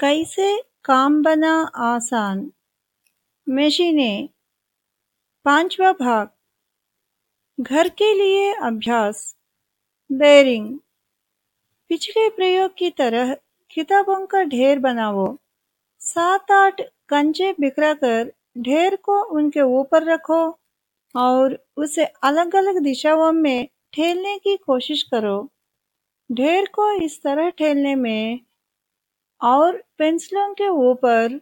कैसे काम बना आसान? मशीनें, पांचवा भाग, घर के लिए अभ्यास बेरिंग पिछले प्रयोग की तरह किताबों का ढेर बनाओ सात आठ कंचे बिखरा कर ढेर को उनके ऊपर रखो और उसे अलग अलग दिशाओं में ठेलने की कोशिश करो। ढेर को इस तरह ठेलने में और पेंसिलों के ऊपर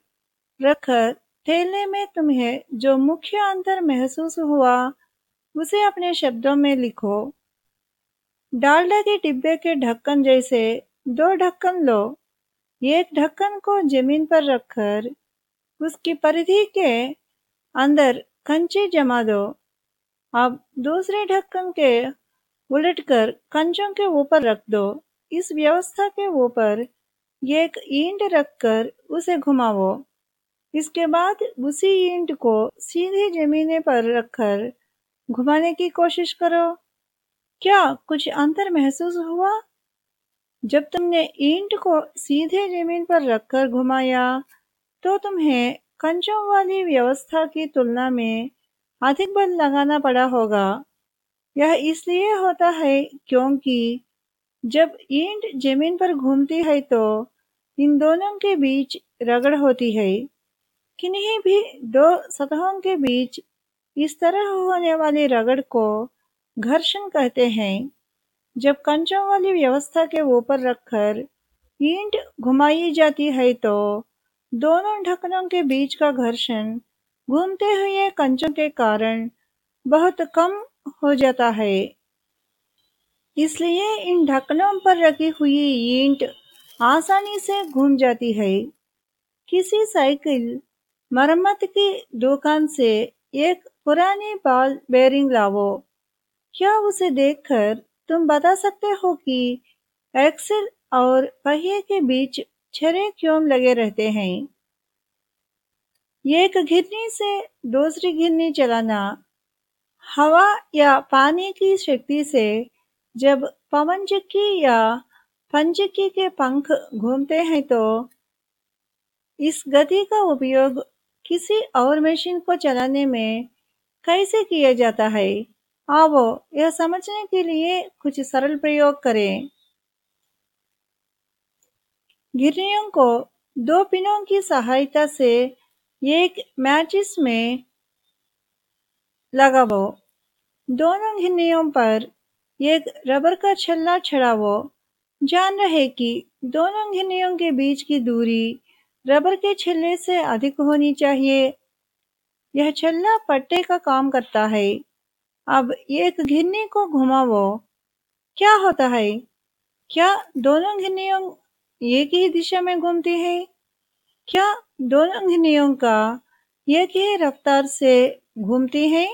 रखकर ठेलने में तुम्हें जो मुख्य अंतर महसूस हुआ, उसे अपने शब्दों में लिखो। डालडा के डिब्बे के ढक्कन जैसे दो ढक्कन लो। एक ढक्कन को ज़मीन पर रखकर उसकी परिधि के अंदर कंचे जमा दो। अब दूसरे ढक्कन के उलटकर कंचों के ऊपर रख दो। इस व्यवस्था के ऊपर एक ईंट रखकर उसे घुमाओ इसके बाद उसी ईंट को सीधे ज़मीन पर रखकर घुमाने की कोशिश करो। क्या कुछ अंतर महसूस हुआ? जब तुमने ईंट को सीधे ज़मीन पर रखकर घुमाया तो तुम्हें कंचों वाली व्यवस्था की तुलना में अधिक बल लगाना पड़ा होगा। यह इसलिए होता है क्योंकि जब ईंट ज़मीन पर घूमती है तो इन दोनों के बीच रगड़ होती है। किन्हीं भी दो सतहों के बीच इस तरह होने वाली रगड़ को घर्षण कहते हैं। जब कंचों वाली व्यवस्था के ऊपर रखकर ईंट घुमाई जाती है तो दोनों ढक्कनों के बीच का घर्षण घूमते हुए कंचों के कारण बहुत कम हो जाता है। इसलिए इन ढक्कनों पर रखी हुई ईंट आसानी से घूम जाती है। किसी साइकिल मरम्मत की दुकान से एक पुरानी बॉल बेरिंग लाओ। क्या उसे देखकर तुम बता सकते हो कि एक्सेल और पहिए के बीच छरे क्यों लगे रहते हैं? एक घिरनी से दूसरी घिरनी चलाना। हवा या पानी की शक्ति से जब पवन चक्की या पंचक्की के पंख घूमते हैं तो इस गति का उपयोग किसी और मशीन को चलाने में कैसे किया जाता है? आओ यह समझने के लिए कुछ सरल प्रयोग करें। गिरनियों को दो पिनों की सहायता से एक मैचिस में लगाओ। दोनों घिरनियों पर एक रबर का छल्ला छड़ाओ जान रहे कि दोनों घिनियों के बीच की दूरी रबर के छल्ले से अधिक होनी चाहिए। यह छल्ला पट्टे का काम करता है। अब एक घिरनी को घुमाओ क्या होता है? क्या दोनों घिरनियों एक ही दिशा में घूमती है? क्या दोनों घिरनियों का एक ही रफ्तार से घूमती हैं?